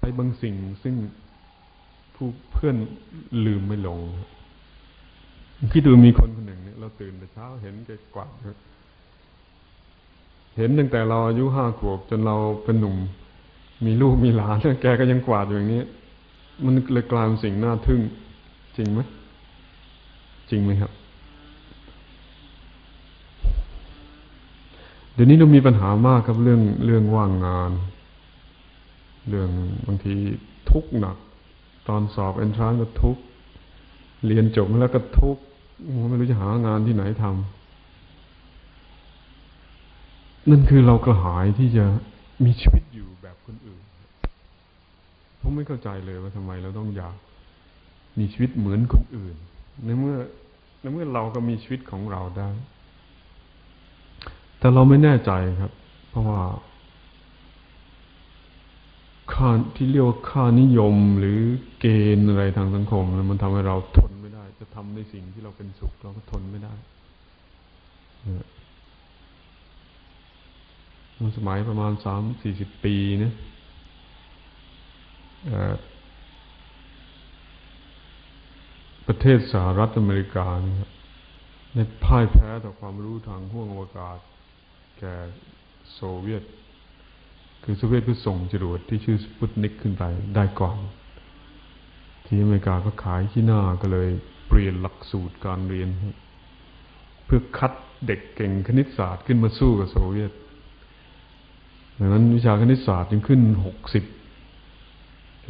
ไปบางสิ่งซึ่งผู้เพื่อนลืมไม่ลงคิดดูมีคนคนหนึ่งเนี่ยเราตื่นแต่เช้าเห็นแกกวาดเห็นตั้งแต่เราอายุห้าขวบจนเราเป็นหนุ่ม มีลูกมีหลานแกก็ยังกวาดอย่างนี้ มันเลยกลายเป็นสิ่งน่าทึ่ง จริงไหมจริงไหมครับ เดี๋ยวนี้เรามีปัญหามากครับเรื่องเรื่องว่างงาน เรื่องบางทีทุกข์หนัก ตอนสอบเอนทรานก็ทุกข์เรียนจบแล้วก็ทุกข์ไม่รู้จะหางานที่ไหนทำนั่นคือเรากระหายที่จะมีชีวิตอยู่แบบคนอื่นผมไม่เข้าใจเลยว่าทำไมเราต้องอยากมีชีวิตเหมือนคนอื่นในเมื่อในเมื่อเราก็มีชีวิตของเราได้ แต่เราไม่แน่ใจครับ เพราะว่า ค่าที่เรียกว่าค่านิยมหรือเกณฑ์อะไรทางสังคมมันทำให้เราทนไม่ได้ จะทำในสิ่งที่เราเป็นสุขเราก็ทนไม่ได้มันสมัยประมาณสามสี่สิบปีนะประเทศสหรัฐอเมริกานี่ครับในพ่ายแพ้ต่อความรู้ทางห้วงอวกาศ แก่โซเวียต คือโซเวียตก็ส่งจรวดที่ชื่อสปุตนิกขึ้นไปได้ก่อน ที่อเมริกาก็ขายที่หน้าก็เลยเปลี่ยนหลักสูตรการเรียน เพื่อคัดเด็กเก่งคณิตศาสตร์ขึ้นมาสู้กับโซเวียตดังนั้นวิชาคณิตศาสตร์จึงขึ้นหกสิบ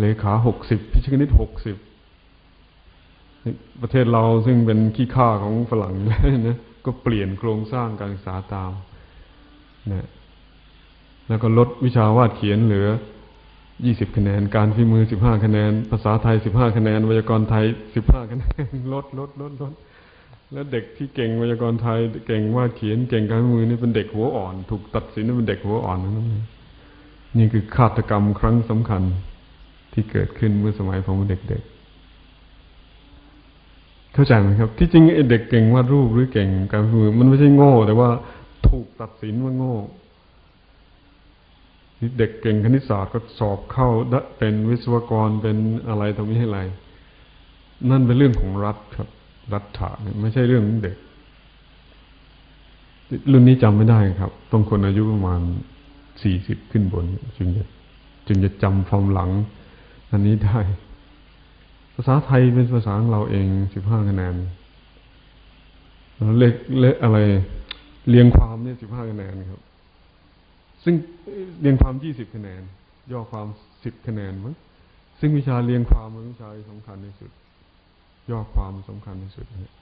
เลขาหกสิบพิชคณิตหกสิบประเทศเราซึ่งเป็นขี้ข้าของฝรั่งแล้วนะก็เปลี่ยนโครงสร้างการศึกษาตามนะ แล้วก็ลดวิชาวาดเขียนเหลือยี่สิบคะแนน การพิมือสิบห้าคะแนน ภาษาไทยสิบห้าคะแนน ไวยากรณ์ไทยสิบห้าคะแนน ลด ลด ลด ลด แล้วเด็กที่เก่งไวยากรณ์ไทย เก่งวาดเขียน เก่งการพิมือนี่เป็นเด็กหัวอ่อน ถูกตัดสินว่าเป็นเด็กหัวอ่อนนั่นนี่คือฆาตกรรมครั้งสำคัญที่เกิดขึ้นเมื่อสมัยผมเด็กๆ เข้าใจไหมครับ ที่จริงไอ้เด็กเก่งวาดรูปหรือเก่งการฝีมือ มันไม่ใช่โง่ แต่ว่าถูกตัดสินว่าโง่ เด็กเก่งคณิตศาสตร์ก็สอบเข้าเป็นวิศวกรเป็นอะไรตรงนี้ให้ไร นั่นเป็นเรื่องของรัฐครับ รัฐะไม่ใช่เรื่องของเด็ก รุ่นนี้จำไม่ได้ครับต้องคนอายุประมาณสี่สิบขึ้นบน จึงจะจึงจะจำความหลัง อันนี้ได้ ภาษาไทยเป็นภาษาของเราเองสิบห้าคะแนนเลขเลขอะไร เรียงความเนี่ยสิบห้าคะแนนครับ ซึ่งเรียงความยี่สิบคะแนน ย่อความสิบคะแนนมั้งซึ่งวิชาเรียงความเป็นวิชาสำคัญที่สุด ย่อความสำคัญที่สุดเนี่ย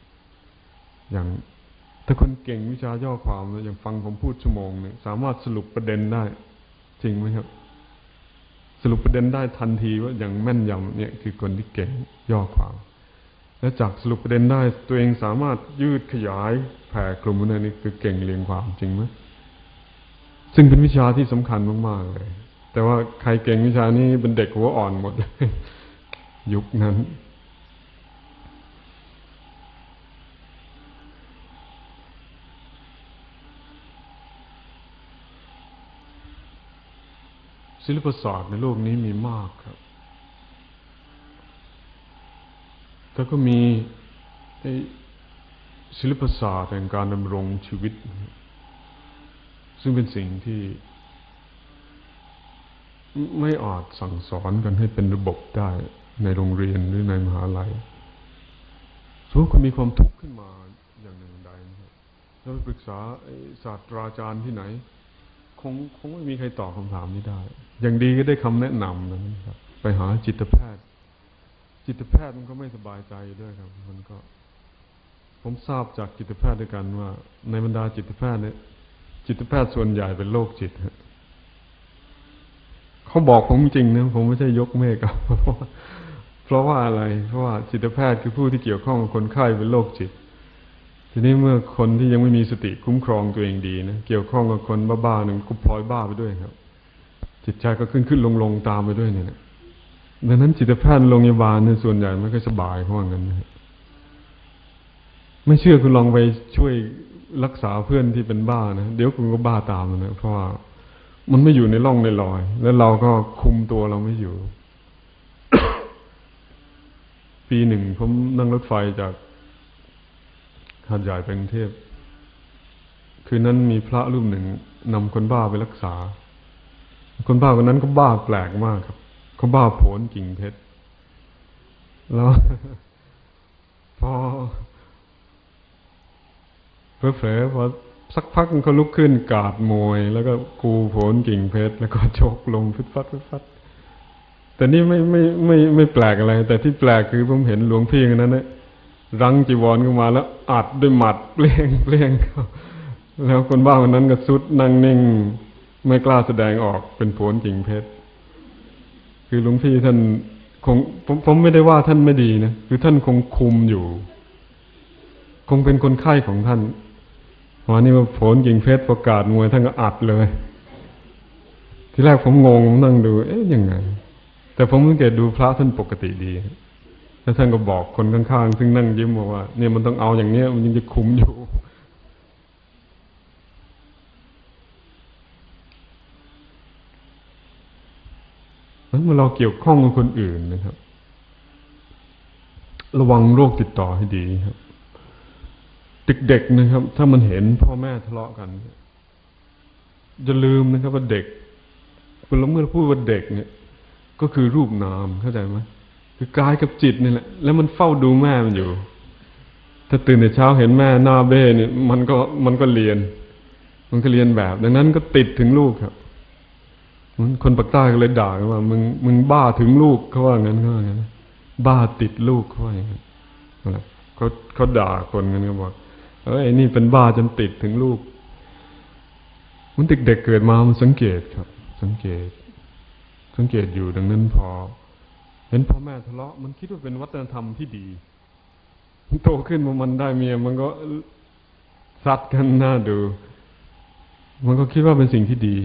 อย่างถ้าคนเก่งวิชาย่อความอย่างฟังผมพูดชั่วโมงหนึ่งสามารถสรุปประเด็นได้ จริงไหมครับ สรุปประเด็นได้ทันทีว่าอย่างแม่นยำเนี่ยคือคนที่เก่งย่อความ และจากสรุปประเด็นได้ตัวเองสามารถยืดขยายแผ่กลุ่มนั้นนี่คือเก่งเรียงความจริงไหม ซึ่งเป็นวิชาที่สำคัญมากๆเลย แต่ว่าใครเก่งวิชานี้เป็นเด็กหัวอ่อนหมดเลยยุคนั้น ศิลปศาสตร์ในโลกนี้มีมากครับแต่ก็มีศิลปศาสตร์แห่งการดำรงชีวิต ซึ่งเป็นสิ่งที่ไม่อาจสั่งสอนกันให้เป็นระบบได้ในโรงเรียนหรือในมหาลัยสมมติคุณมีความทุกข์ขึ้นมาอย่างหนึ่งใดนะครับแล้วไปปรึกษาศาสตราจารย์ที่ไหน คงคงไม่มีใครตอบคำถามนี้ได้ อย่างดีก็ได้คำแนะนำนะครับ ไปหาจิตแพทย์ จิตแพทย์มันก็ไม่สบายใจด้วยครับ มันก็ ผมทราบจากจิตแพทย์ด้วยกันว่า ในบรรดาจิตแพทย์เนี่ย จิตแพทย์ส่วนใหญ่เป็นโรคจิตเขาบอกผมจริงนะผมไม่ใช่ยกเมฆครับเพราะว่าอะไร เพราะว่าจิตแพทย์คือผู้ที่เกี่ยวข้องกับคนไข้เป็นโรคจิต ทีนี้เมื่อคนที่ยังไม่มีสติคุ้มครองตัวเองดีนะเกี่ยวข้องกับคนบ้าๆหนึ่งก็พลอยบ้าไปด้วยครับ จิตใจก็ขึ้นขึ้นลงลงตามไปด้วยเนี่ยดังนั้นจิตแพทย์โรงพยาบาลเนี่ยส่วนใหญ่ไม่ค่อยสบายเพราะงั้นนะไม่เชื่อคุณลองไปช่วย รักษาเพื่อนที่เป็นบ้านะเดี๋ยวคุณก็บ้าตามนะเพราะว่ามันไม่อยู่ในร่องในรอย แล้วเราก็คุมตัวเราไม่อยู่ ปีหนึ่งผมนั่งรถไฟจากหาดใหญ่ไปกรุงเทพคืนนั้นมีพระรูปหนึ่งนำคนบ้าไปรักษา คนบ้าคนนั้นก็บ้าแปลกมากครับเขาบ้าโผนกิ่งเพชรแล้วพอ เผลอๆพอสักพักเขาลุกขึ้นกาดมวย แล้วก็กูโผลกิ่งเพชรแล้วก็ชกลงฟึดฟัดฟึดฟัดแต่นี่ไม่ไม่ไม่ไม่แปลกอะไร แต่ที่แปลกคือผมเห็นหลวงพี่คนนั้นนะรังจีวรขึ้นมาแล้ว อัดด้วยหมัดเปลี่ยงเปลี่ยงเขาแล้วคนบ้าคนนั้นก็สุดนั่งนิ่ง ไม่กล้าแสดงออกเป็นผลจริงเพชรคือหลวงพี่ท่านคงผมผมไม่ได้ว่าท่านไม่ดีนะคือท่านคงคุมอยู่ คงเป็นคนไข้ของท่าน วันนี้มาผลจริงเพชรประกาศมวยท่านก็อัดเลย ที่แรกผมงงผมนั่งดู เอ๊ะยังไง แต่ผมสังเกตดูพระท่านปกติดีแล้วท่านก็บอกคนข้างๆซึ่งนั่งยิ้มบอกว่า เนี่ยมันต้องเอาอย่างเนี้ยมันยังจะคุมอยู่เมื่อเราเกี่ยวข้องกับคนอื่นนะครับ ระวังโรคติดต่อให้ดีครับ เด็กๆนะครับ ถ้ามันเห็นพ่อแม่ทะเลาะกันจะลืมนะครับ ว่าเด็กเมื่อเมื่อพูดว่าเด็กเนี่ย ก็คือรูปนามเข้าใจไหมคือกายกับจิตนี่แหละ แล้วมันเฝ้าดูแม่มันอยู่ ถ้าตื่นแต่เช้าเห็นแม่หน้าเบ้เนี่ยมันก็มันก็เรียน มันก็เรียนแบบ ดังนั้นก็ติดถึงลูกครับคนปากใต้ก็เลยด่าว่า มึงมึงบ้าถึงลูกเขาว่างั้นเขาว่างั้นบ้าติดลูกเขาว่าอย่างนั้นเขาเขาด่าคนกันเขาบอก เอ้ยนี่เป็นบ้าจนติดถึงลูก มันเด็กเเกิดมามันสังเกตครับ สังเกต สังเกตอยู่ดังนั้นพอ เห็นพ่อแม่ทะเลาะมันคิดว่าเป็นวัฒนธรรมที่ดีโตขึ้นมันได้เมียมันก็ซัดกันหน้าดู มันก็คิดว่าเป็นสิ่งที่ดี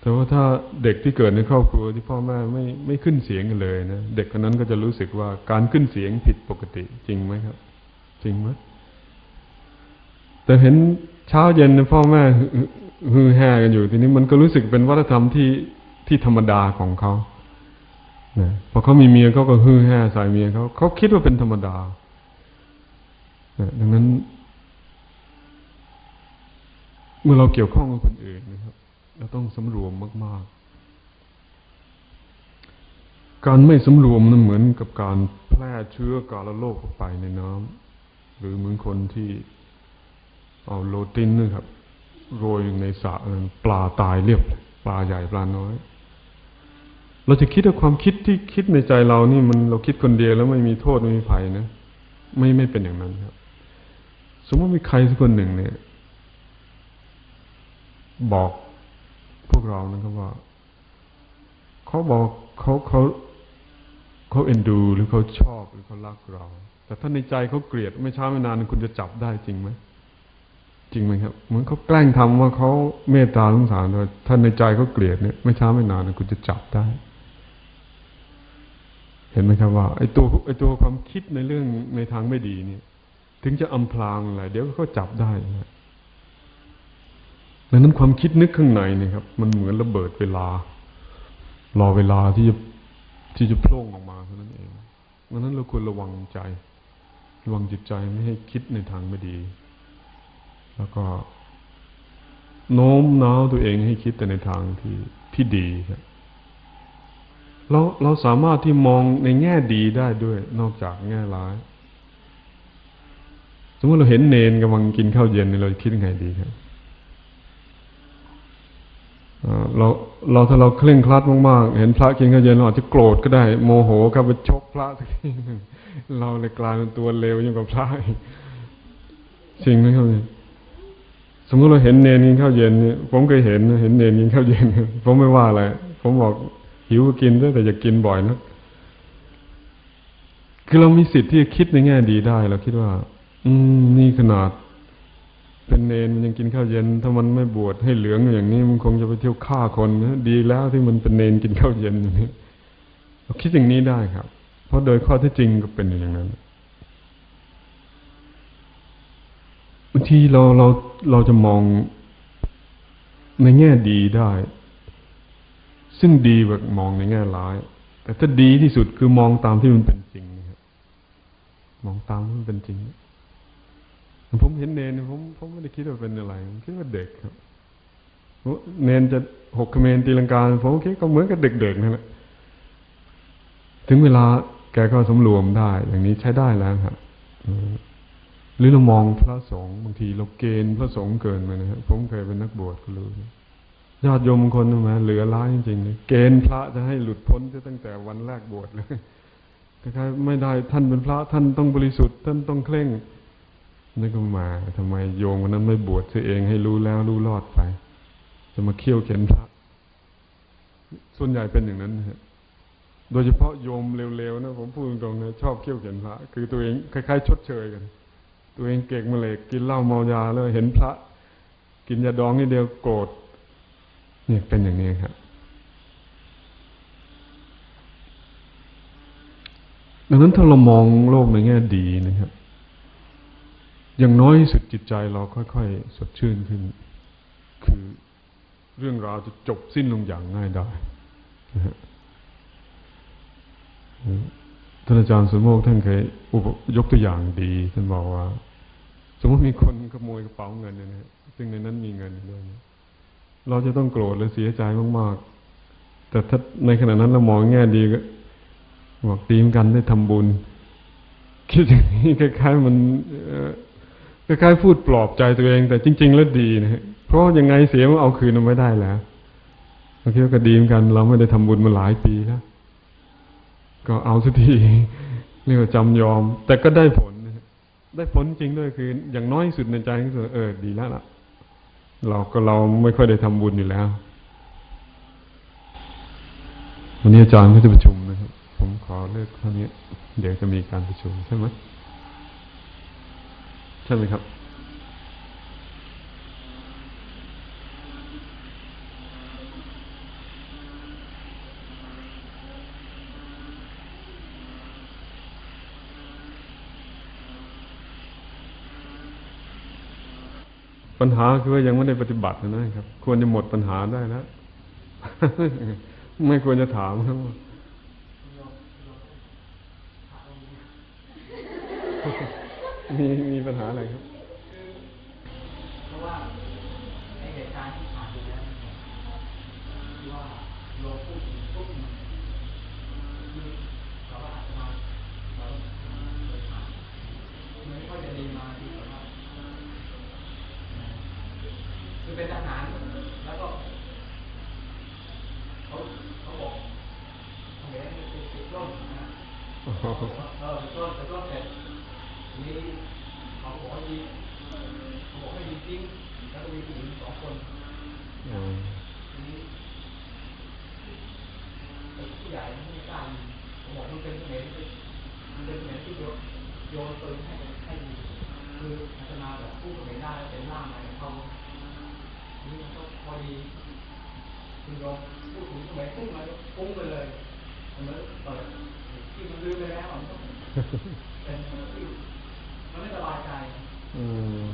แต่ว่าถ้าเด็กที่เกิดในครอบครัวที่พ่อแม่ไม่ไม่ขึ้นเสียงกันเลยนะ เด็กคนนั้นก็จะรู้สึกว่าการขึ้นเสียงผิดปกติจริงไหมครับ จริงไหม แต่เห็นเช้าเย็นพ่อแม่ฮือแห่กันอยู่ ทีนี้มันก็รู้สึกเป็นวัฒนธรรมที่ที่ธรรมดาของเขานะพอเขามีเมียเขาก็ฮือแห่ใส่เมียเขาเขาคิดว่าเป็นธรรมดาดังนั้น เมื่อเราเกี่ยวข้องกับคนอื่นนะครับ เราต้องสำรวมมาก ๆ การไม่สำรวมนั้นเหมือนกับการแพร่เชื้อกาลโรคออกไปในน้ำหรือเหมือนคนที่ เอาโลตินนะครับโรยอยู่ในสระปลาตายเรียบ ปลาใหญ่ปลาน้อย เราจะคิดว่าความคิดที่คิดในใจเรานี่มันเราคิดคนเดียวแล้วไม่มีโทษไม่มีภัยนะไม่ไม่เป็นอย่างนั้นครับ สมมติมีใครสักคนหนึ่งเนี่ย บอกพวกเรานะครับว่าเขาบอกเขาเขาเขาเอ็นดูหรือเขาชอบหรือเขารักเรา แต่ถ้าในใจเขาเกลียดไม่ช้าไม่นานคุณจะจับได้จริงไหม จริงไหมครับเหมือนเขาแกล้งทำว่าเขาเมตตาสงสารเราถ้าในใจเขาเกลียดเนี่ยไม่ช้าไม่นานคุณจะจับได้ เห็นไหมครับว่าไอ้ตัวไอ้ตัวความคิดในเรื่องในทางไม่ดีเนี่ย ถึงจะอำพรางอะไรเดี๋ยวเขาจับได้นะดังนั้นความคิดนึกข้างในเนี่ยครับ มันเหมือนระเบิดเวลา รอเวลาที่จะที่จะโผล่ออกมาเท่านั้นเองดังนั้นเราควรระวังใจ ระวังจิตใจไม่ให้คิดในทางไม่ดี แล้วก็โน้มน้าวตัวเองให้คิดแต่ในทางที่ที่ดีครับเราเราสามารถที่มองในแง่ดีได้ด้วย นอกจากแง่ร้าย สมมติเราเห็นเนนกำลังกินข้าวเย็นเราคิดยังไงดีครับเราเราถ้าเราเคร่งครัดมากๆ เห็นพระกินข้าวเย็นเราอาจจะโกรธก็ได้ โมโหก็ไปชกพระสักทีเราเลยกลายเป็นตัวเลวยิ่งกว่าพระจริงไหมครับ สมมติเราเห็นเนรกินข้าวเย็นเนี่ยผมเคยเห็นเห็นเนรกินข้าวเย็นผมไม่ว่าอะไรผมบอกหิวก็กินแต่อย่ากินบ่อยนะคือเรามีสิทธิ์ที่จะคิดในแง่ดีได้เราคิดว่า อืม นี่ขนาด เป็นเนนมันยังกินข้าวเย็น ถ้ามันไม่บวชให้เหลืองอย่างนี้มันคงจะไปเที่ยวฆ่าคนนะดีแล้วที่มันเป็นเนนกินข้าวเย็นอย่างนี้เราคิดอย่างนี้ได้ครับ เพราะโดยข้อที่จริงก็เป็นอย่างนั้น บางทีเราเราเราจะมองในแง่ดีได้ ซึ่งดีแบบมองในแง่ร้าย แต่ถ้าดีที่สุดคือมองตามที่มันเป็นจริงครับมองตามที่มันเป็นจริง ผมเห็นเนนผมผมไม่ได้คิดว่าเป็นอะไรผมคิดว่าเด็กครับเนนจะหกเมนตีลังกาผมคิดก็เหมือนกับเด็กๆนั่นแหละถึงเวลาแกก็สำรวมได้ อย่างนี้ใช้ได้แล้วครับ หรือเรามองพระสงฆ์บางทีเราเกณฑ์พระสงฆ์เกินไปนะครับผมเคยเป็นนักบวชก็รู้ญาติโยมคนนึงมเหลือร้ายจริงๆเลยเกณฑ์พระจะให้หลุดพ้นตั้งแต่วันแรกบวชเลยคล้ายๆไม่ได้ท่านเป็นพระท่านต้องบริสุทธิ์ท่านต้องเคร่งนี่ก็มาทำไมโยมคนนั้นไม่บวชเสียเองให้รู้แล้วรู้รอดไป จะมาเคี่ยวเข็นพระ ส่วนใหญ่เป็นอย่างนั้นฮะโดยเฉพาะโยมเร็วๆนะผมพูดตรงๆนะชอบเคี่ยวเข็นพระ คือตัวเองคล้ายๆ ชดเชยกัน ตัวเองเก่งมาเลยกินเหล้าเมายาแล้วเห็นพระ กินยาดองนี่เดียวโกรธนี่เป็นอย่างนี้ครับดังนั้นถ้าเรามองโลกในแง่ดีนะครับ อย่างน้อยสุดจิตใจเราค่อยๆ สดชื่นขึ้น คือเรื่องราวจะจบสิ้นลงอย่างง่ายได้นะฮะท่านอาจารย์สมโมกท่านเคยยกตัวอย่างดี ท่านบอกว่า สมมติมีคนขโมยกระเป๋าเงินนะฮะซึ่งในนั้นมีเงินด้วยเราจะต้องโกรธหรือเสียใจมากๆ แต่ถ้าในขณะนั้นเรามองแง่ดีก็บอกตีมกันได้ทำบุญ คิดอย่างนี้คล้ายๆมันคล้ายๆพูดปลอบใจตัวเอง แต่จริง ๆ แล้วดีนะฮะเพราะยังไงเสียมันเอาคืนมันไม่ได้แล้วบางทีก็ดีเหมือนกัน เราไม่ได้ทำบุญมาหลายปีแล้วก็เอาสักทีเรียกว่าจำยอม แต่ก็ได้ผล ได้ผลจริงด้วยคือ อย่างน้อยสุดในใจก็คือเออดีแล้วล่ะ เราก็เราไม่ค่อยได้ทำบุญอยู่แล้ว วันนี้อาจารย์ก็จะประชุมนะครับ ผมขอเลิกเท่านี้ เดี๋ยวจะมีการประชุมใช่ไหมใช่ไหมครับ ปัญหาคือว่ายังไม่ได้ปฏิบัตินะครับ ควรจะหมดปัญหาได้แล้วไม่ควรจะถามครับมีมีปัญหาอะไรครับเพราะว่าในเหตุการณ์ที่ผ่านไปแล้วว่าเราพูดถึงปุ๊บคือเราว่ามาเราเคยผ่าไม่ค่อยจะดีมาที่แบบว่า คือเป็นทหาร แล้วก็เขาเขาบอกเขาเห็นติดร่มนะเออติดร่มติดร่มเสร็จนี้เขาบอกให้ยิงเขาบอกให้ยิงจริงแล้วก็มีผู้หญิงสองคนทีนี้ผู้ใหญ่ไม่กล้ายิงผมบอกมันเป็นเหตุมันเป็นเหตุที่โยนปืนให้ให้ยิงคืออาจมาแบบผู้เป็นได้เป็นร่างอะไรเขา พอดีคุณโยมพูดถึงสมัยพุ่งมาพุ่งไปเลยเหมือนเปิดที่มันลืมไปแล้วมันก็เป็นที่มันไม่สบายใจอืม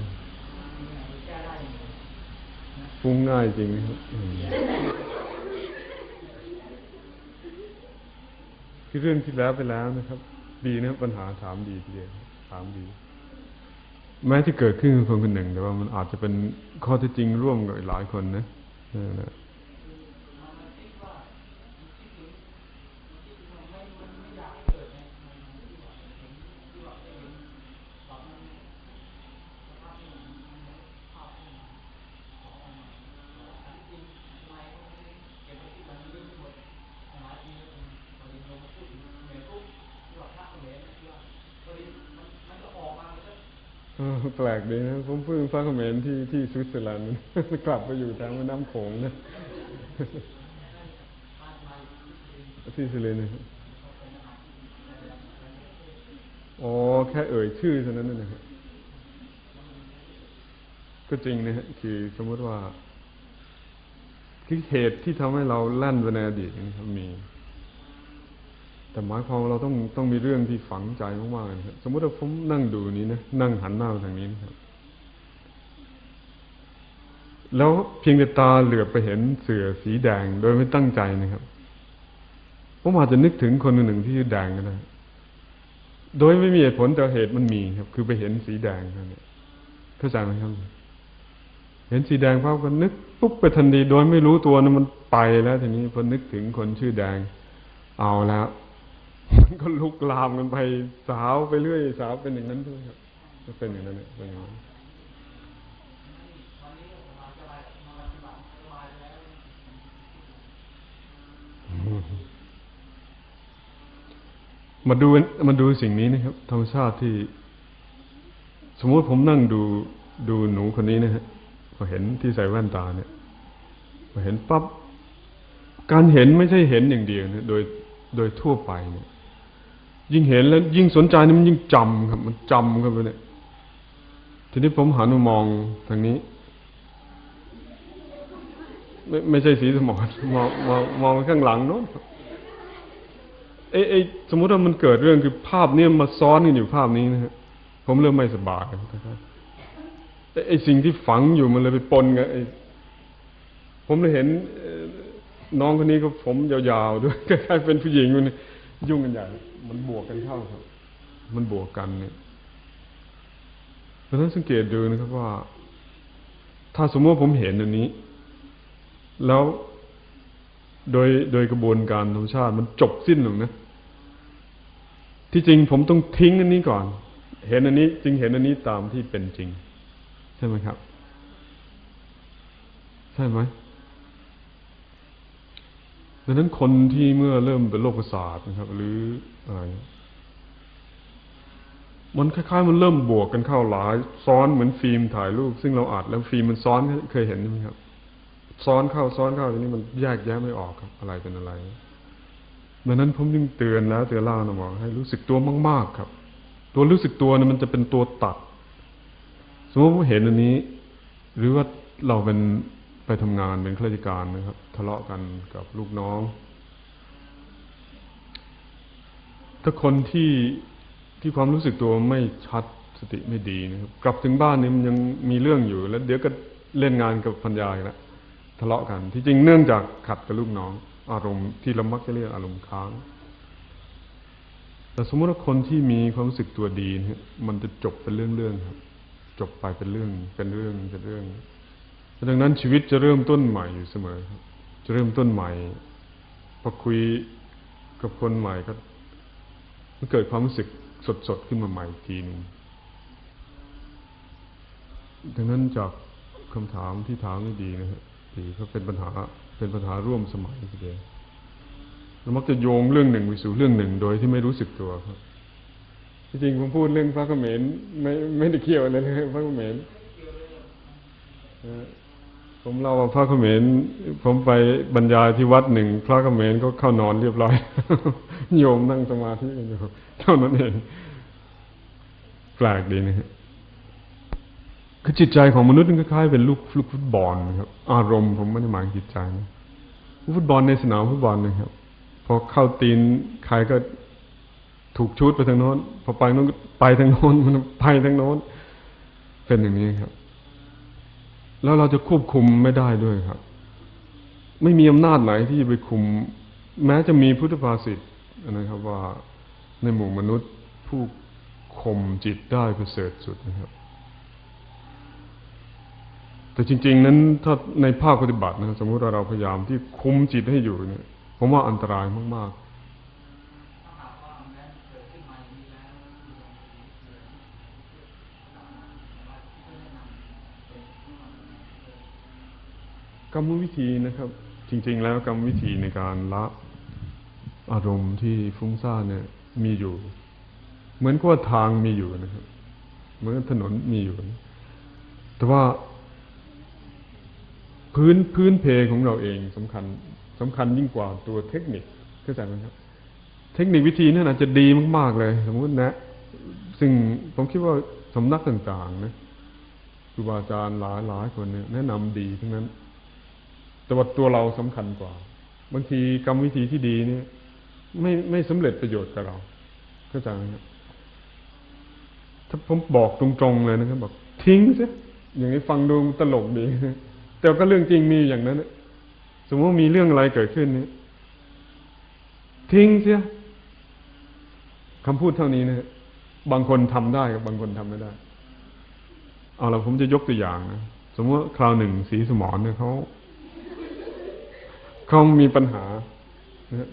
แก้ได้ฟุ้งง่ายจริงครับคือเรื่องที่แล้วไปแล้วนะครับ ดีนะปัญหาถามดีทีเดียวถามดี แม้ที่เกิดขึ้นคือคนคนหนึ่ง แต่ว่ามันอาจจะเป็นข้อที่จริงร่วมกับหลายคนนะ กดีนะ ผมเพิ่งฟังคอมเมนที่ที่สวิตเซอร์แลนด์กลับไปอยู่ทางแม่น้ำโขงนะที่สวิตเซอร์แลนด์อ๋อแค่เอ่ยชื่อเท่านั้นนะครับก็จริงนะฮะคือสมมติว่าคือเหตุที่ทำให้เราลั่นไปในอดีตนะครับมี แต่หมายความเราต้องต้องมีเรื่องที่ฝังใจมากๆนะครับสมมติว่าผมนั่งดูนี้นะนั่งหันหน้าทางนี้นะครับ แล้วเพียงแต่ตาเหลือบไปเห็นเสือสีแดงโดยไม่ตั้งใจนะครับผมอาจจะนึกถึงคนหนึ่งที่แดงก็ได้โดยไม่มีเหตุผลแต่เหตุมันมีครับ คือไปเห็นสีแดงเท่นั้นเข้าใจไหมครับ เห็นสีแดงภาพก็นึกปุ๊บไปทันทีโดยไม่รู้ตัวนะมันไปแล้ว ทีนี้พอนึกถึงคนชื่อแดง เอาแล้ว มันก็ลุกลามกันไปสาวไปเรื่อย สาวเป็นอย่างนั้นด้วยครับก็เป็นอย่างนั้นเนี่ยเป็นอย่างนั้นมาดูมาดูสิ่งนี้นะครับ ธรรมชาติที่ สมมติผมนั่งดูดูหนูคนนี้นะฮะพอเห็นที่ใส่แว่นตาเนี่ยพอเห็นปั๊บการเห็นไม่ใช่เห็นอย่างเดียวนะโดยโดยทั่วไปเนี่ย ยิ่งเห็นแล้ว ยิ่งสนใจนี่มันยิ่งจำครับ มันจำเข้าไปเนี่ยทีนี้ผมหันมามองทางนี้ ไม่ไม่ใช่สีสมองมองมองมองข้างหลังโน้นเอ้ไอ้สมมติว่ามันเกิดเรื่องคือภาพเนี่ยมาซ้อนกันอยู่ภาพนี้นะฮะผมเริ่มไม่สบายไอ้สิ่งที่ฝังอยู่มันเลยไปปนกันไอ้ผมเลยเห็นน้องคนนี้ก็ผมยาวๆด้วยคล้ายๆเป็นผู้หญิงมันยุ่งกันใหญ่ มันบวกกันเข้าครับ มันบวกกันเนี่ยเพราะฉะนั้นสังเกตดูนะครับว่า ถ้าสมมติว่าผมเห็นอันนี้ แล้วโดยโดยกระบวนการธรรมชาติมันจบสิ้นลงนะ ที่จริงผมต้องทิ้งอันนี้ก่อน เห็นอันนี้จึงเห็นอันนี้ตามที่เป็นจริง ใช่ไหมครับ ใช่ไหม ดังนั้นคนที่เมื่อเริ่มเป็นโรคประสาทนะครับ หรืออะไรมันคล้ายๆ มันเริ่มบวกกันเข้าหลาย ซ้อนเหมือนฟิล์มถ่ายรูป ซึ่งเราอัดแล้วฟิล์มมันซ้อนเคยเห็นไหมครับ ซ้อนเข้าซ้อนเข้าทีนี้มันแยกแยะไม่ออกครับ อะไรเป็นอะไรดังนั้นผมจึงเตือนแล้วเตือนล่านะบอกให้รู้สึกตัวมาก ๆ ครับ ตัวรู้สึกตัวเนี่ยมันจะเป็นตัวตัด สมมติว่าเห็นอันนี้ หรือว่าเราเป็น ไปทำงานเป็นข้าราชการนะครับ ทะเลาะกันกับลูกน้อง ถ้าคนที่ที่ความรู้สึกตัวไม่ชัดสติไม่ดีนะครับ กลับถึงบ้านนี่มันยังมีเรื่องอยู่ แล้ว เดี๋ยวก็เล่นงานกับพัญญาอีกแล้วทะเลาะกัน ที่จริงเนื่องจากขัดกับลูกน้อง อารมณ์ที่เรามักจะเรียกอารมณ์ค้าง แต่สมมติว่าคนที่มีความรู้สึกตัวดีนี่ยมันจะจบเป็นเรื่องๆครับ จบไปเป็นเรื่องเป็นเรื่องเป็นเรื่อง ดังนั้นชีวิตจะเริ่มต้นใหม่อยู่เสมอครับ จะเริ่มต้นใหม่พอคุยกับคนใหม่ก็มันเกิดความรู้สึกสดๆขึ้นมาใหม่ทีหนึ่งดังนั้นจากคำถามที่ถามไม่ดีนะครับดีก็เป็นปัญหาเป็นปัญหาร่วมสมัยทีเดียวเรามักจะโยงเรื่องหนึ่งไปสู่เรื่องหนึ่งโดยที่ไม่รู้สึกตัวครับที่จริงผมพูดเรื่องพระเขมรไม่ไม่ได้เกี่ยวอะไรเลยพระเขมร ผมเล่าว่าพระเขมรผมไปบรรยายที่วัดหนึ่งพระเขมรก็เข้านอนเรียบร้อย โยมนั่งสมาธิกันอยู่เท่านั้นเองแปลกดีนะฮะคือจิตใจของมนุษย์มันคล้ายๆเป็นลูกลูกฟุตบอลนะครับ อารมณ์ผมไม่ได้หมายจิตใจนะฟุตบอลในสนามฟุตบอลนะครับพอเข้าตีนใครก็ถูกชุดไปทางโน้นพอไปโน้นไปทางโน้นมันไปทางโน้นเป็นอย่างนี้ครับ แล้วเราจะควบคุมไม่ได้ด้วยครับ ไม่มีอำนาจไหนที่จะไปคุม แม้จะมีพุทธภาษิตนะครับว่าในหมู่มนุษย์ผู้ข่มจิตได้ประเสริฐสุดนะครับ แต่จริง ๆ นั้นถ้าในภาคปฏิบัตินะสมมติว่าเราพยายามที่คุมจิตให้อยู่เนี่ยผมว่าอันตรายมาก ๆ กรรมวิธีนะครับ จริง ๆ แล้วกรรมวิธีในการละอารมณ์ที่ฟุ้งซ่านเนี่ย มีอยู่ เหมือนกับว่าทางมีอยู่นะครับ เหมือนถนนมีอยู่ แต่ว่า พื้นพื้นเพของเราเองสำคัญสำคัญยิ่งกว่าตัวเทคนิคเข้าใจไหมครับ เทคนิควิธีนั้นอาจจะดีมาก ๆ เลย สมมตินะ ซึ่งผมคิดว่าสำนักต่าง ๆ นะครูบาอาจารย์หลายหลายคนเนี่ยแนะนำดีทั้งนั้น แต่ว่าตัวเราสำคัญกว่า บางทีกรรมวิธีที่ดีเนี่ยไม่ไม่สำเร็จประโยชน์กับเราเข้าใจไหมถ้าผมบอกตรงๆเลยนะครับบอกทิ้งซะอย่างนี้ฟังดูตลกดีแต่ก็เรื่องจริงมีอย่างนั้นสมมติมีเรื่องอะไรเกิดขึ้นนี้ทิ้งเสียคำพูดเท่านี้นะบางคนทำได้กับบางคนทำไม่ได้ เอาละผมจะยกตัวอย่างนะสมมติคราวหนึ่งสีสมอนเนี่ยเขา เขามีปัญหา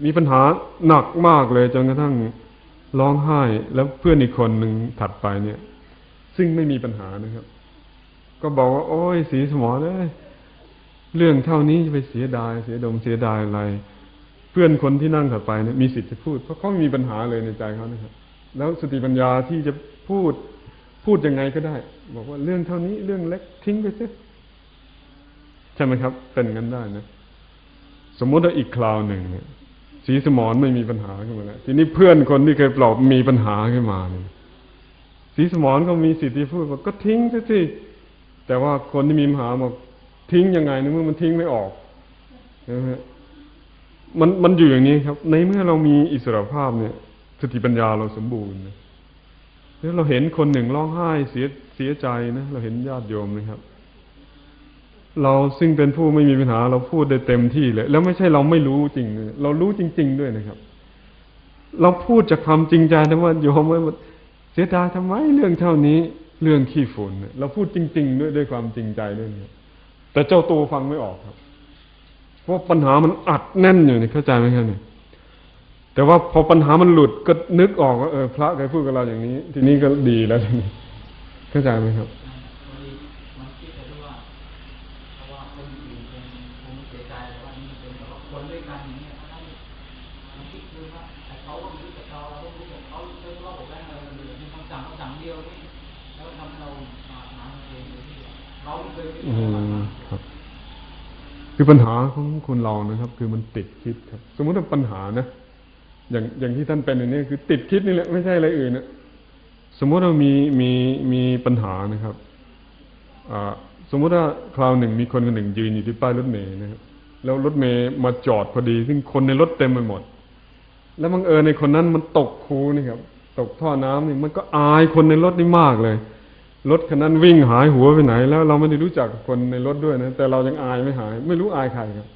มีปัญหาหนักมากเลยจนกระทั่งร้องไห้แล้วเพื่อนอีกคนหนึ่งถัดไปเนี่ย ซึ่งไม่มีปัญหานะครับ ก็บอกว่า โอ้ยสีสมอนเลยเรื่องเท่านี้จะไปเสียดาย เสียดมเสียดายอะไร เพื่อนคนที่นั่งถัดไปเนี่ยมีสิทธิ์จะพูดเพราะเขามีปัญหาเลยในใจเขานะครับ แล้วสติปัญญาที่จะพูดพูดยังไงก็ได้ บอกว่าเรื่องเท่านี้เรื่องเล็กทิ้งไปซิใช่ไหมครับ เป็นงั้นได้นะ สมมติว่าอีกคราวหนึ่งเนี่ยสีสมอนไม่มีปัญหาขึ้นมาแล้วทีนี้เพื่อนคนที่เคยปลอบมีปัญหาขึ้นมาเนี่ยสีสมอนก็มีสิทธิ์ที่พูดว่าก็ทิ้งซะสิแต่ว่าคนที่มีปัญหาบอกทิ้งยังไงในเมื่อมันทิ้งไม่ออกนะฮะมันมันอยู่อย่างนี้ครับ ในเมื่อเรามีอิสรภาพเนี่ยสติปัญญาเราสมบูรณ์แล้วเราเห็นคนหนึ่งร้องไห้เสียเสียใจนะเราเห็นญาติโยมนะครับ เราซึ่งเป็นผู้ไม่มีปัญหาเราพูดได้เต็มที่เลย แล้วไม่ใช่เราไม่รู้จริงเรารู้จริง ๆ ด้วยนะครับ เราพูดจากความจริงใจนะว่าโยมว่าเสียดายทำไมเรื่องเท่านี้ เรื่องขี้ฝุ่นเราพูดจริง ๆ ด้วยด้วยความจริงใจด้วยนะแต่เจ้าตัวฟังไม่ออกครับ เพราะปัญหามันอัดแน่นอยู่นี่เข้าใจไหมครับเนี่ยแต่ว่าพอปัญหามันหลุดก็นึกออกว่าเออพระเคยพูดกับเราอย่างนี้ ทีนี้ก็ดีแล้วทีนี้เข้าใจไหมครับ คือปัญหาของคนเรานะครับ คือมันติดคิดครับ สมมติว่าปัญหานะอย่างอย่างที่ท่านเป็นอย่างนี้คือ ติดคิดนี่แหละไม่ใช่อะไรอื่นนะสมมติเรามีมีมีปัญหานะครับอ่าสมมติว่าคราวหนึ่งมีคนคนหนึ่งยืนอยู่ที่ป้ายรถเมล์นะครับ แล้วรถเมล์มาจอดพอดี ซึ่งคนในรถเต็มไปหมด แล้วบังเอิญในคนนั้นมันตกคูนี่ครับ ตกท่อน้ำนี่มันก็อายคนในรถนี่มากเลย รถคันนั้นวิ่งหายหัวไปไหน แล้วเราไม่ได้รู้จักคนในรถด้วยนะแต่เรายังอายไม่หาย ไม่รู้อายใครครับ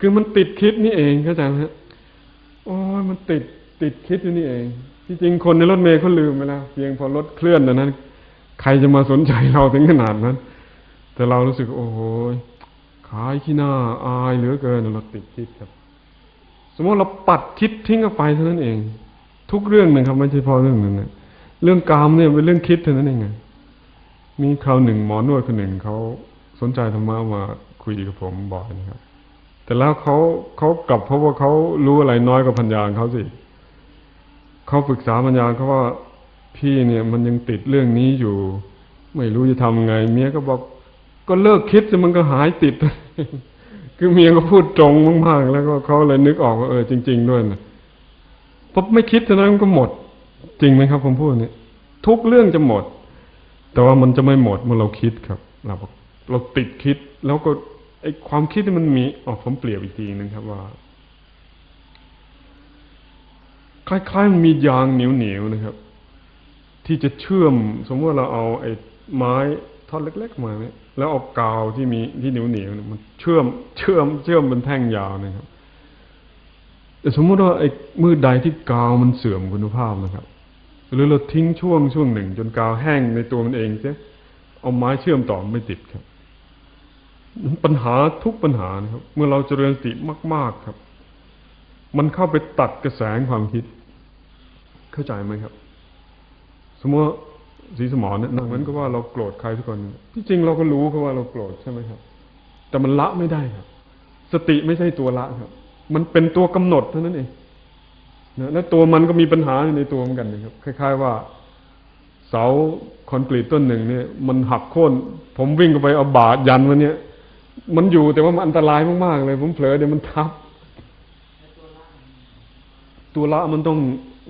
คือมันติดคิดนี่เองเข้าใจไหมโอ้ยมันติดติดคิดอยู่นี่เอง ที่จริงคนในรถเมล์เขาลืมไปแล้วเพียงพอรถเคลื่อนแต่นั้น ใครจะมาสนใจเราถึงขนาดนั้น แต่เรารู้สึกโอ้โหขายขี้หน้าอายเหลือเกินเราติดคิดครับ สมมติเราปัดคิดทิ้งออกไปเท่านั้นเอง ทุกเรื่องนะครับไม่ใช่พอเรื่องนั้นนะเรื่องกามเนี่ยเป็นเรื่องคิดเท่านั้นเองไง มีคราวหนึ่งหมอนวดคนหนึ่งเขาสนใจธรรมะมาคุยกับผมบ่อยนะครับแต่แล้วเขาเขากลับเพราะว่าเขารู้อะไรน้อยกว่าพัญญาเขาสิเขาปรึกษาพัญญาเขาว่าพี่เนี่ยมันยังติดเรื่องนี้อยู่ ไม่รู้จะทำไง เมียก็บอก ก็เลิกคิดมันก็หายติด คือเมียก็พูดตรงมากๆแล้วก็เขาเลยนึกออกว่าเออจริง ๆ ด้วยนะพอไม่คิดเท่านั้นมันก็หมด จริงไหมครับผมพูดเนี่ยทุกเรื่องจะหมด แต่ว่ามันจะไม่หมดเมื่อเราคิดครับ เราเราติดคิด แล้วก็ไอความคิดที่มันมีออกผมเปรียบอีกทีนึงครับว่า คล้ายๆมันมียางเหนียวๆนะครับ ที่จะเชื่อม สมมติว่าเราเอาไอ้ไม้ท่อนเล็ก ๆ มาเนี่ยแล้วเอากาวที่มีที่เหนียวๆมันเชื่อม เชื่อม เชื่อมเป็นแท่งยาวนะครับแต่สมมติว่าไอ้มือใดที่กาวมันเสื่อมคุณภาพนะครับ หรือเราทิ้งช่วงช่วงหนึ่ง จนกาวแห้งในตัวมันเองเสียเอาไม้เชื่อมต่อไม่ติดครับ ปัญหาทุกปัญหานะครับ เมื่อเราเจริญสติมาก ๆครับ มันเข้าไปตัดกระแสความคิด เข้าใจไหมครับ สมมติสีสมอเนี่ยเหมือนกับว่าเราโกรธใครทุกคนที่จริงเราก็รู้เขาว่าเราโกรธใช่ไหมครับ แต่มันละไม่ได้ครับ สติไม่ใช่ตัวละครับ มันเป็นตัวกำหนดเท่านั้นเอง นะแล้วตัวมันก็มีปัญหาในตัวเหมือนกันนะครับคล้าย ๆ ว่า เสาคอนกรีตต้นหนึ่งเนี่ย มันหักโค่นผมวิ่งไปเอาบาดยันมันเนี่ยมันอยู่แต่ว่ามันอันตรายมากๆเลย ผมเผลอเดี๋ยวมันทับ ตัวละมันต้อง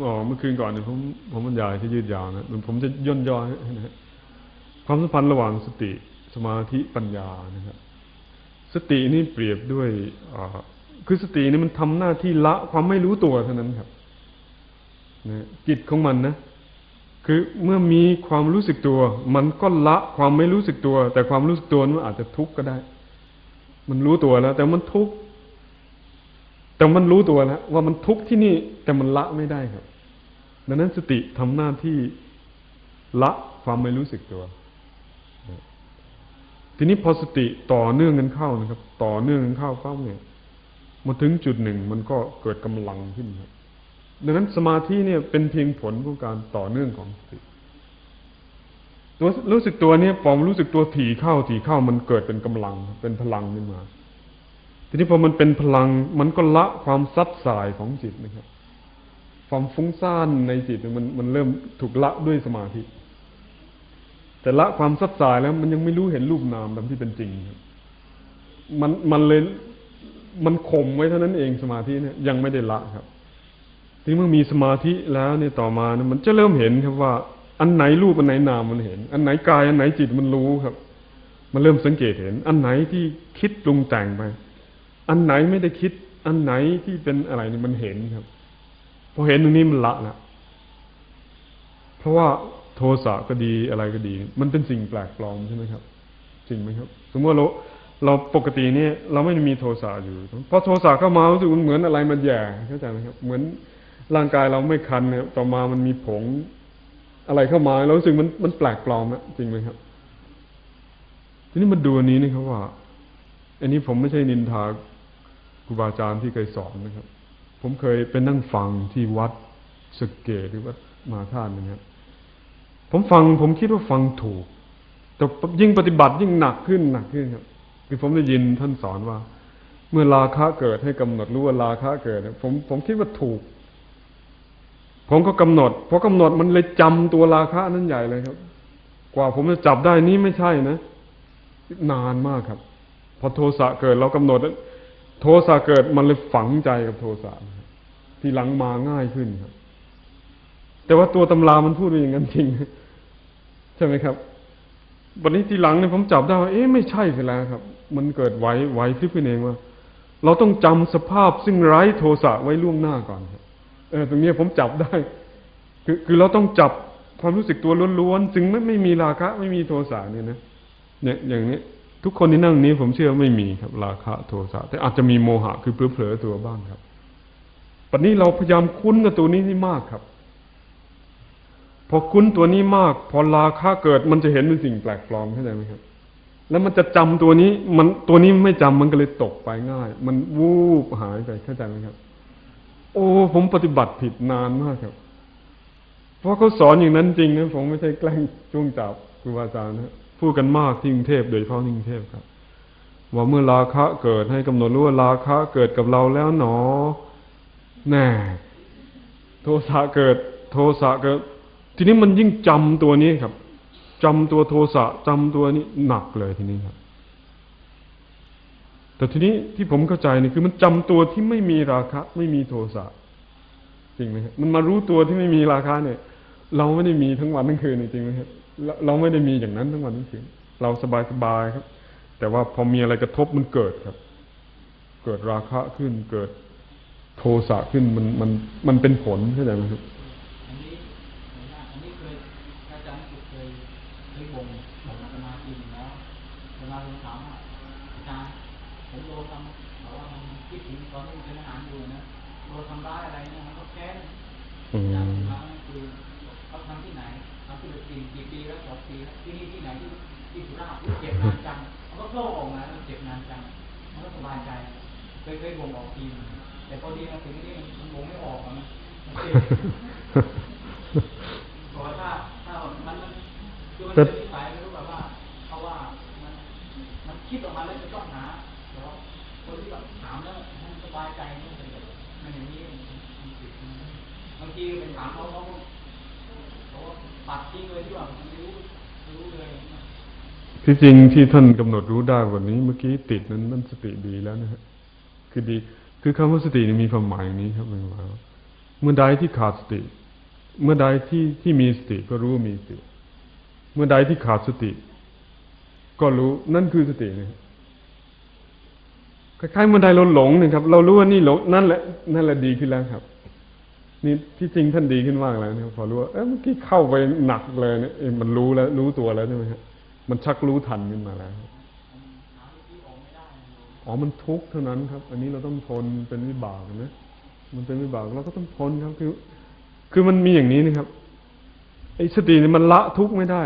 อ๋อเมื่อคืนก่อนเนี่ยผมผมบรรยายที่ยืดยาวนะผมจะย่นย่อนะความสัมพันธ์ระหว่างสติสมาธิปัญญานะครับสตินี่เปรียบด้วยคือสตินี่มันทำหน้าที่ละความไม่รู้ตัวเท่านั้นครับ นะจิตของมันนะ คือเมื่อมีความรู้สึกตัว มันก็ละความไม่รู้สึกตัว แต่ความรู้สึกตัวมันอาจจะทุกข์ก็ได้ มันรู้ตัวแล้ว แต่มันทุกข์แต่มันรู้ตัวแล้วว่ามันทุกข์ที่นี่แต่มันละไม่ได้ครับ ดังนั้นสติทำหน้าที่ละความไม่รู้สึกตัว ทีนี้พอสติต่อเนื่องกันเข้านะครับ ต่อเนื่องกันเข้าเข้าเนี่ยมาถึงจุดหนึ่งมันก็เกิดกำลังขึ้นครับ ดังนั้นสมาธิเนี่ยเป็นเพียงผลของการต่อเนื่องของสติตัวรู้สึกตัวเนี่ยพอรู้สึกตัวถี่เข้าถี่เข้ามันเกิดเป็นกำลัง เป็นพลังขึ้นมา ทีนี้พอมันเป็นพลังมันก็ละความซัดสายของจิตนะครับ ความฟุ้งซ่านในจิตมันมันเริ่มถูกละด้วยสมาธิ แต่ละความซัดสายแล้ว มันยังไม่รู้เห็นรูปนามตามที่เป็นจริงครับมันมันเลยมันข่มไว้เท่านั้นเองสมาธิเนี่ยยังไม่ได้ละครับ ทีเมื่อมีสมาธิแล้วเนี่ยต่อมาเนี่ยมันจะเริ่มเห็นครับว่า อันไหนรูปอันไหนนามมันเห็น อันไหนกายอันไหนจิตมันรู้ครับ มันเริ่มสังเกตเห็น อันไหนที่คิดปรุงแต่งไป อันไหนไม่ได้คิด อันไหนที่เป็นอะไรนี่มันเห็นครับพอเห็นตรงนี้มันละล้วเพราะว่าโทสะก็ดีอะไรก็ดี มันเป็นสิ่งแปลกปลอมใช่ไหมครับ จริงไหมครับ สมมติเราเราปกติเนี่ยเราไม่ได้มีโทสะอยู่พอโทสะเข้ามารู้สึกมันเหมือนอะไรมันแย่เข้าใจไหมครับ เหมือน ร่างกายเราไม่คันเนี่ยต่อมามันมีผง อะไรเข้ามาเรารู้สึกมันมันแปลกปลอมอะจริงไหมครับ ทีนี้มาดูอันนี้นะครับว่า อันนี้ผมไม่ใช่นินทาครูบาอาจารย์ที่เคยสอนนะครับ ผมเคยเป็นนั่งฟังที่วัดสเกตหรือวัดมาท่านนะครับผมฟังผมคิดว่าฟังถูก แต่ยิ่งปฏิบัติยิ่งหนักขึ้นหนักขึ้นครับคือผมได้ยินท่านสอนว่า เมื่อราคะเกิดให้กำหนดรู้ว่าราคะเกิดผมผมคิดว่าถูก ผมก็กำหนดพอกำหนดมันเลยจำตัวราคะนั้นใหญ่เลยครับ กว่าผมจะจับได้นี้ไม่ใช่นะ นานมากครับ พอโทสะเกิดเรากำหนด โทสะเกิดมันเลยฝังใจกับโทสะที่หลังมาง่ายขึ้นครับ แต่ว่าตัวตำรามันพูดว่าอย่างนั้นจริงใช่ไหมครับวันนี้ทีหลังเนี่ยผมจับได้ว่าเอ๊ะไม่ใช่ไปแล้วครับ มันเกิดไหวไหวพลิกไปเองว่า เราต้องจำสภาพซึ่งไร้โทสะไว้ล่วงหน้าก่อนค ออตรงนี้ผมจับได้ คือคือเราต้องจับความรู้สึกตัวล้วนๆจึงไม่ไม่มีราคะ ไม่มีโทสะเนี่ยนะเนี่ยอย่างนี้ทุกคนที่นั่งนี้ผมเชื่อไม่มีครับ ราคะโทสะแต่อาจจะมีโมหะคือเผลอๆตัวบ้างครับปัจนี้เราพยายามคุ้นกับตัวนี้นี่มากครับ พอคุ้นตัวนี้มาก พอราคาเกิดมันจะเห็นเป็นสิ่งแปลกปลอมเข้าใจไหมครับ แล้วมันจะจำตัวนี้ มันตัวนี้ไม่จำมันก็เลยตกไปง่าย มันวูบหายไปเข้าใจไหมครับ โอ้ผมปฏิบัติผิดนานมากครับ เพราะเขาสอนอย่างนั้นจริงนะผมไม่ใช่แกล้งจุ้งจับครูบาอาจารย์นะพูดกันมากที่กรุงเทพโดยเฉพาะที่กรุงเทพครับ ว่าเมื่อราคะเกิดให้กำหนดรู้ว่าราคะเกิดกับเราแล้วหนอแน่โทสะเกิด โทสะเกิด ทีนี้มันยิ่งจำตัวนี้ครับจำตัวโทสะจำตัวนี้หนักเลยทีนี้ครับ แต่ทีนี้ที่ผมเข้าใจนี่คือมันจำตัวที่ไม่มีราคะ ไม่มีโทสะจริงไหมครับมันมารู้ตัวที่ไม่มีราคะเนี่ย เราไม่ได้มีทั้งวันทั้งคืนจริงไหมครับเราไม่ได้มีอย่างนั้นทั้งวันทั้งคืนเราสบายสบายครับ แต่ว่าพอมีอะไรกระทบมันเกิดครับ เกิดราคะขึ้นเกิดโทสะขึ้นมันมันมันเป็นผลเข้าใจไหมครับ เขาทำที่ไหนทำที่กี่กี่ปีแล้วสองปีแล้วที่นี่ที่ไหนที่ที่สุราษฎร์เจ็บนานจังมันก็โล่งออกมาแล้วเจ็บนานจังมันก็สบายใจเคยเคยบ่งออกทีแต่พอดีมาถึงนี่มันบ่งไม่ออกนะเพราถ้าถ้ามันมันคือมันเป็นนิสัยไม่รู้แบบว่าเพราะว่ามันมันคิดออกมาแล้วจะต้องหาแต่ว่าคนที่แบบถามแล้วมันสบายใจมันเป็นแบบมันอย่างนี้ บางทีเป็นถามเขาเขาปัดทิ้งเลยที่ว่ารู้รู้เลยที่จริงที่ท่านกำหนดรู้ได้วันนี้เมื่อกี้ติดนั้นนั่นสติดีแล้วนะฮะคือดี คือคำว่าสตินี่มีความหมายอย่างนี้ครับเป็นว่าเมื่อใดที่ขาดสติ เมื่อใดที่ที่มีสติก็รู้มีสติ เมื่อใดที่ขาดสติ ก็รู้นั่นคือสตินะคล้ายๆเมื่อใดเราหลงนะครับ เรารู้ว่านี่หลงนั่นแหละนั่นแหละดีขึ้นแล้วครับ นี่ที่จริงท่านดีขึ้นมากแล้วเนะครับพอรู้ว่าเออเมื่อกี้เข้าไปหนักเลยเนี่ยมันรู้แล้ว รู้ตัวแล้วใช่ไหมครับมันชักรู้ทันขึ้นมาแล้วอ๋อมันทุกข์เท่านั้นครับ อันนี้เราต้องทนเป็นวิบากนะมันเป็นวิบากเราก็ต้องทนครับคือ คือมันมีอย่างนี้นะครับไอ้สติเนี่ยมันละทุกข์ไม่ได้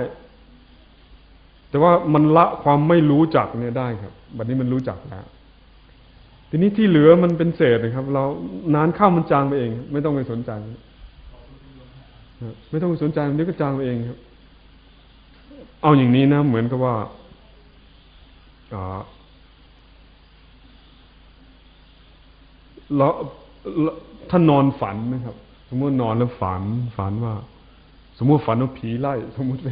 แต่ว่ามันละความไม่รู้จักเนี่ยได้ครับ บัดนี้มันรู้จักแล้ว ทีนี้ที่เหลือมันเป็นเศษนะครับ เรานานเข้ามันจางไปเอง ไม่ต้องไปสนใจไม่ต้องไปสนใจมันเดี๋ยวก็จางไปเองครับ เอาอย่างนี้นะ เหมือนกับว่าอ่าเราเราถ้านอนฝันนะครับ สมมตินอนแล้วฝันฝันว่า สมมติฝันว่าผีไล่ สมมติไป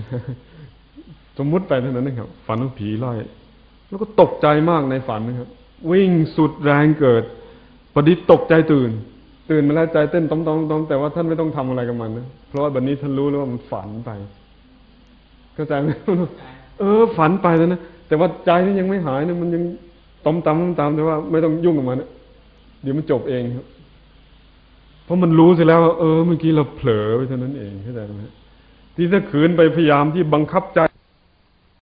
สมมติไปเท่านั้นนะครับ ฝันว่าผีไล่ แล้วก็ตกใจมากในฝันนะครับ วิ่งสุดแรงเกิดพอดีตกใจตื่น ตื่นมาแล้วใจเต้นต้อมต้อมต้อมแต่ว่าท่านไม่ต้องทำอะไรกับมันนะเพราะว่าบัดนี้ท่านรู้แล้วว่ามันฝันไปเข้าใจไหมเออ ฝันไปแล้วนะแต่ว่าใจนี่ยังไม่หายนะมันยังต้อมตามต้อมตามแต่ว่าไม่ต้องยุ่งกับมันนะเดี๋ยวมันจบเองครับเพราะมันรู้เสร็จแล้วว่าเออเมื่อกี้เราเผลอไปเท่านั้นเองเข้าใจไหมที่ถ้าขืนไปพยายามที่บังคับใจ